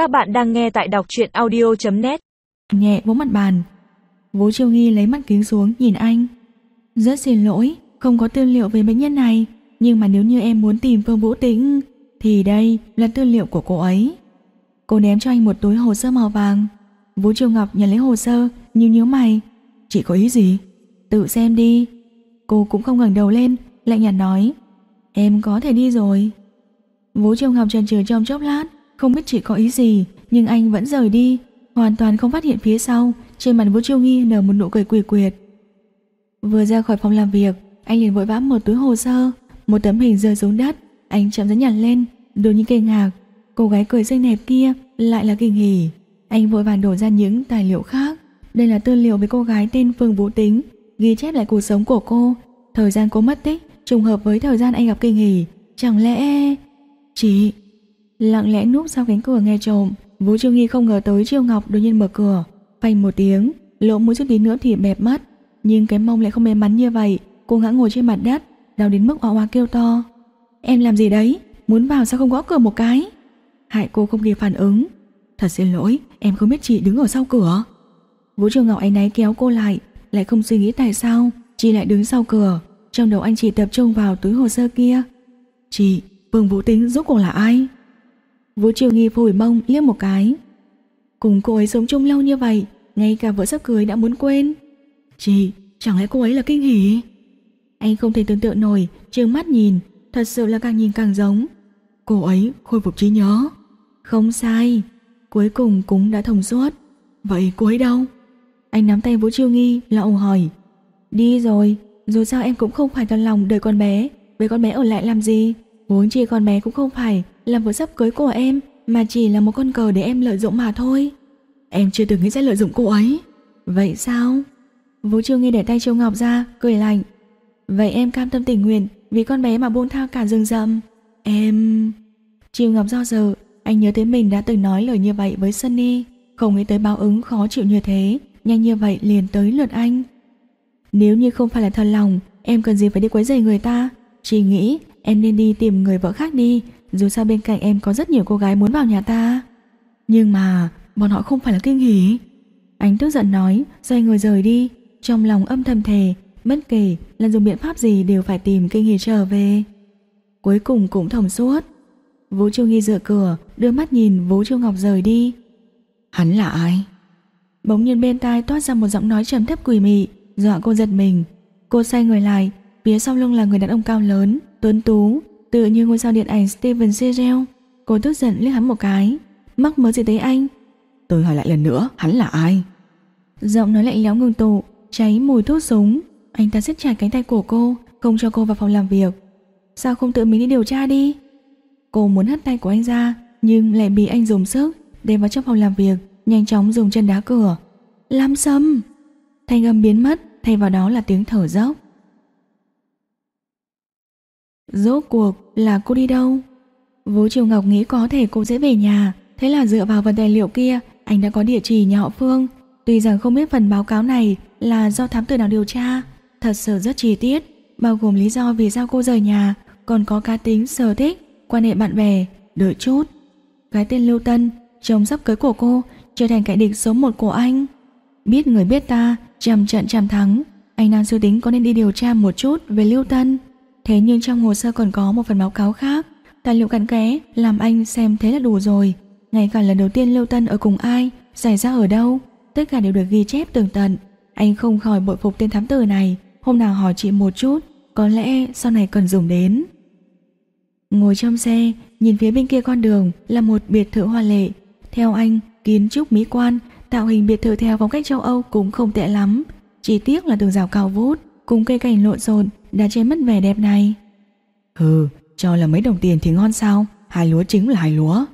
Các bạn đang nghe tại đọc truyện audio.net Nhẹ vỗ mặt bàn. Vũ Triều Nghi lấy mắt kính xuống, nhìn anh. Rất xin lỗi, Không có tư liệu về bệnh nhân này. Nhưng mà nếu như em muốn tìm Phương Vũ Tĩnh, Thì đây là tư liệu của cô ấy. Cô ném cho anh một túi hồ sơ màu vàng. Vũ Triều Ngọc nhận lấy hồ sơ Nhíu nhíu mày. Chị có ý gì? Tự xem đi. Cô cũng không ngẩng đầu lên, Lạnh nhạt nói. Em có thể đi rồi. Vũ Triều Ngọc trần trừ trong chốc lát. Không biết chị có ý gì, Nhưng anh vẫn rời đi, Hoàn toàn không phát hiện phía sau, Trên mặt Vũ chiêu Nghi nở một nụ cười quỷ quyệt. Vừa ra khỏi phòng làm việc, Anh liền vội vã một túi hồ sơ, Một tấm hình rơi xuống đất Anh chậm rãi nhặt lên đôi những kinh ngạc. Cô gái cười xinh đẹp kia lại là kỳ nghỉ Anh vội vàng đổ ra những tài liệu khác. Đây là tư liệu về cô gái tên Phương Vũ Tính, Ghi chép lại cuộc sống của cô. Thời gian cô mất tích, Trùng hợp với thời gian anh gặp kỳ nghỉ Chẳng lẽ... Chị... Lặng lẽ núp sau cánh cửa nghe trộm Vũ Chiêu Nghi không ngờ tới Chiêu Ngọc đột nhiên mở cửa Phanh một tiếng Lỗ mũi chút tí nữa thì bẹp mất Nhưng cái mông lại không may mắn như vậy Cô ngã ngồi trên mặt đất Đau đến mức oa oa kêu to. Em làm gì đấy? Muốn vào sao không gõ cửa một cái? Hại cô không kịp phản ứng. Thật xin lỗi em không biết chị đứng ở sau cửa. Vũ Trường Ngọc ấy náy kéo cô lại Lại không suy nghĩ tại sao Chị lại đứng sau cửa. Trong đầu anh chị tập trung vào túi hồ sơ kia. Chị, Vương Vũ Tính rốt cuộc là ai? Vũ Triều Nghi phủi mông liếc một cái. Cùng cô ấy sống chung lâu như vậy Ngay cả vợ sắp cưới đã muốn quên. Chị, chẳng lẽ cô ấy là kinh hỉ? Anh không thể tưởng tượng nổi Trương mắt nhìn Thật sự là càng nhìn càng giống. Cô ấy khôi phục trí nhớ. Không sai Cuối cùng cũng đã thông suốt. Vậy cô ấy đâu? Anh nắm tay Vũ Chiêu Nghi lậu hỏi. Đi rồi, dù sao em cũng không phải thật lòng đợi con bé. Với con bé ở lại làm gì? Vốn chi con bé cũng không phải là vợ sắp cưới của em Mà chỉ là một con cờ để em lợi dụng mà thôi. Em chưa từng nghĩ sẽ lợi dụng cô ấy. Vậy sao? Vũ Chiêu Nghi để tay Châu Ngọc ra, cười lạnh. Vậy em cam tâm tình nguyện Vì con bé mà buông thao cả rừng rậm. Em... Chiêu Ngọc do dự Anh nhớ tới mình đã từng nói lời như vậy với Sunny. Không nghĩ tới báo ứng khó chịu như thế Nhanh như vậy liền tới lượt anh. Nếu như không phải là thật lòng Em cần gì phải đi quấy rầy người ta? Chỉ nghĩ em nên đi tìm người vợ khác đi. Dù sao bên cạnh em có rất nhiều cô gái muốn vào nhà ta. Nhưng mà Bọn họ không phải là kinh hỉ. Anh tức giận nói Xoay người rời đi. Trong lòng âm thầm thề Bất kể là dùng biện pháp gì đều phải tìm kinh hỉ trở về. Cuối cùng cũng thông suốt. Vũ Chiêu Nghi dựa cửa Đưa mắt nhìn Vũ Chiêu Ngọc rời đi. Hắn là ai? Bỗng nhiên bên tai toát ra một giọng nói trầm thấp quỷ mị Dọa cô giật mình. Cô xoay người lại Phía sau lưng là người đàn ông cao lớn Tuấn tú Tựa như ngôi sao điện ảnh Steven Seagal. Cô tức giận liếc hắn một cái. Mắc mớ gì tới anh? Tôi hỏi lại lần nữa hắn là ai? Giọng nói lạnh lẽo ngừng tụ Cháy mùi thuốc súng. Anh ta siết chặt cánh tay của cô Không cho cô vào phòng làm việc. Sao không tự mình đi điều tra đi? Cô muốn hất tay của anh ra Nhưng lại bị anh dùng sức Đem vào trong phòng làm việc Nhanh chóng dùng chân đá cửa. Lam sâm Thanh âm biến mất Thay vào đó là tiếng thở dốc Rốt cuộc là cô đi đâu? Vũ Triều Ngọc nghĩ có thể cô sẽ về nhà. Thế là dựa vào phần tài liệu kia Anh đã có địa chỉ nhà họ Phương. Tuy rằng không biết phần báo cáo này Là do thám tử nào điều tra Thật sự rất chi tiết Bao gồm lý do vì sao cô rời nhà Còn có cá tính, sở thích, quan hệ bạn bè Đợi chút. Gái tên Lưu Tân Chồng sắp cưới của cô Trở thành kẻ địch số một của anh. Biết người biết ta Trăm trận trăm thắng. Anh đang suy tính có nên đi điều tra một chút về Lưu Tân. Thế nhưng trong hồ sơ còn có một phần báo cáo khác. Tài liệu cặn kẽ, Làm anh xem thế là đủ rồi. Ngay cả lần đầu tiên Lưu Tân ở cùng ai, Xảy ra ở đâu, Tất cả đều được ghi chép tường tận. Anh không khỏi bội phục tên thám tử này. Hôm nào hỏi chị một chút, Có lẽ sau này cần dùng đến. Ngồi trong xe, Nhìn phía bên kia con đường Là một biệt thự hoa lệ. Theo anh, kiến trúc mỹ quan, Tạo hình biệt thự theo phong cách châu Âu cũng không tệ lắm. Chỉ tiếc là tường rào cao vút, Cùng cây cảnh lộn xộn đã che mất vẻ đẹp này. Hừ, cho là mấy đồng tiền thì ngon sao? Hai lúa chính là hai lúa.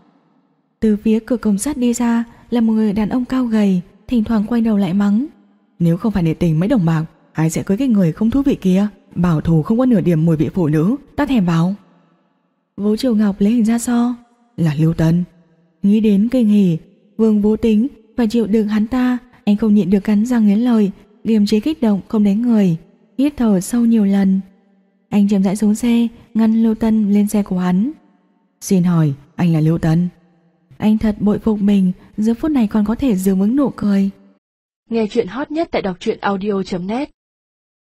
Từ phía cửa công sắt đi ra Là một người đàn ông cao gầy, Thỉnh thoảng quay đầu lại mắng. Nếu không phải để tình mấy đồng bạc, Ai sẽ cưới cái người không thú vị kia? Bảo thủ không có nửa điểm mùi vị phụ nữ, Ta thèm báo Vũ Triều Ngọc lấy hình ra so. Là Lưu Tân. Nghĩ đến kinh hỉ, Vương vô tính, Phải chịu đựng hắn ta, Anh không nhịn được cắn răng nghiến lời Kiềm chế kích động, không đánh người. Hít thở sâu nhiều lần. Anh chậm rãi xuống xe Ngăn Lưu Tân lên xe của hắn. Xin hỏi anh là Lưu Tân? Anh thật bội phục mình, giờ phút này còn có thể giữ vững nụ cười. Nghe chuyện hot nhất tại đọc truyện audio.net